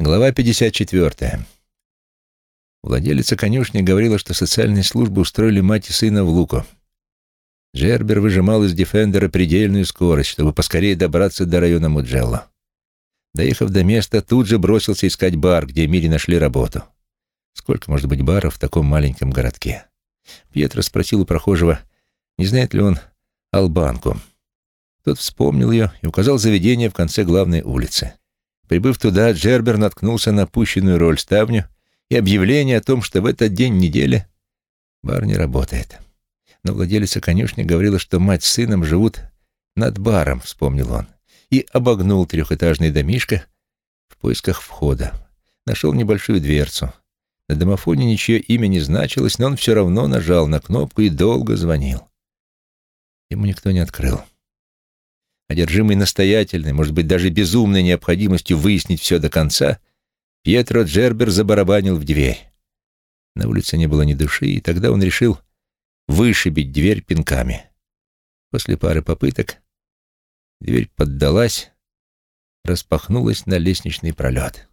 Глава 54. Владелица конюшни говорила, что социальные службы устроили мать и сына в Луку. Джербер выжимал из Дефендера предельную скорость, чтобы поскорее добраться до района Муджелло. Доехав до места, тут же бросился искать бар, где Мире нашли работу. Сколько может быть баров в таком маленьком городке? Пьетро спросил у прохожего, не знает ли он Албанку. Тот вспомнил ее и указал заведение в конце главной улицы. Прибыв туда, Джербер наткнулся на пущенную роль ставню и объявление о том, что в этот день недели бар не работает. Но владелица конюшни говорила, что мать с сыном живут над баром, вспомнил он, и обогнул трехэтажный домишко в поисках входа. Нашел небольшую дверцу. На домофоне ничье имя не значилось, но он все равно нажал на кнопку и долго звонил. Ему никто не открыл одержимый настоятельной, может быть, даже безумной необходимостью выяснить все до конца, Пьетро Джербер забарабанил в дверь. На улице не было ни души, и тогда он решил вышибить дверь пинками. После пары попыток дверь поддалась, распахнулась на лестничный пролет.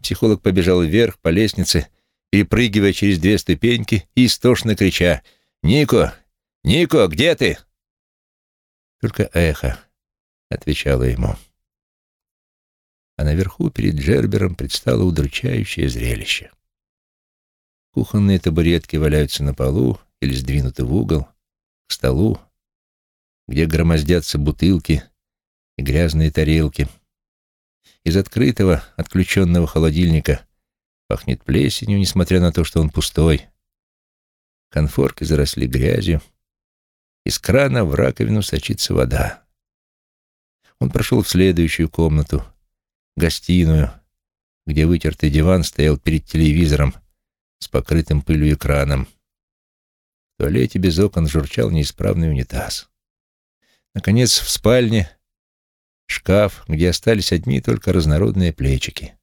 Психолог побежал вверх по лестнице, перепрыгивая через две ступеньки и истошно крича «Нико! Нико, где ты?» Только эхо отвечала ему. А наверху перед Джербером предстало удручающее зрелище. Кухонные табуретки валяются на полу или сдвинуты в угол, к столу, где громоздятся бутылки и грязные тарелки. Из открытого, отключенного холодильника пахнет плесенью, несмотря на то, что он пустой. Конфорки заросли грязью. Из крана в раковину сочится вода. Он прошел в следующую комнату, гостиную, где вытертый диван стоял перед телевизором с покрытым пылью экраном. В туалете без окон журчал неисправный унитаз. Наконец, в спальне шкаф, где остались одни только разнородные плечики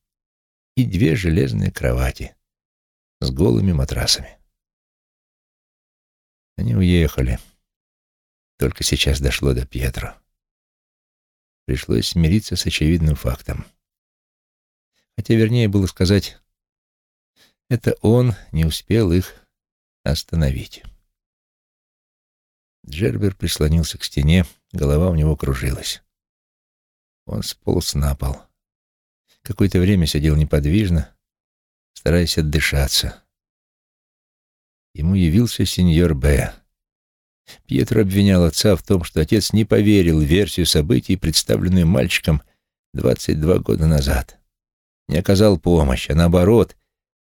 и две железные кровати с голыми матрасами. Они уехали. Только сейчас дошло до Пьетро пришлось смириться с очевидным фактом. Хотя вернее было сказать, это он не успел их остановить. Джербер прислонился к стене, голова у него кружилась. Он сполз на пол. Какое-то время сидел неподвижно, стараясь отдышаться. Ему явился сеньор Б. Пьетро обвинял отца в том, что отец не поверил в версию событий, представленную мальчиком 22 года назад. Не оказал помощь, а наоборот,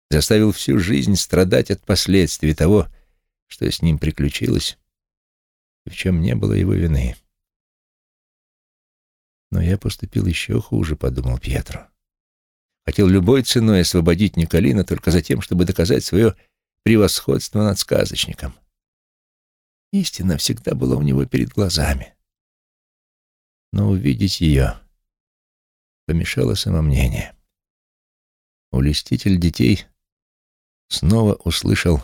заставил всю жизнь страдать от последствий того, что с ним приключилось, и в чем не было его вины. Но я поступил еще хуже, подумал Пьетро. Хотел любой ценой освободить Николина только за тем, чтобы доказать свое превосходство над сказочником. Истина всегда была у него перед глазами. Но увидеть ее помешало самомнение. Улеститель детей снова услышал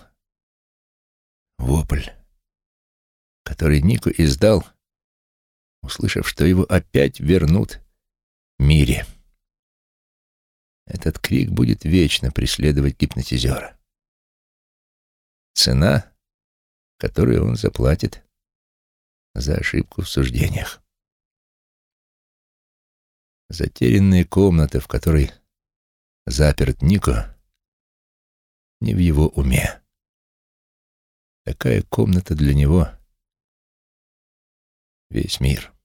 вопль, который Нику издал, услышав, что его опять вернут мире. Этот крик будет вечно преследовать гипнотизера. Цена которую он заплатит за ошибку в суждениях. Затерянная комната, в которой заперт Нико, не в его уме. Такая комната для него — весь мир.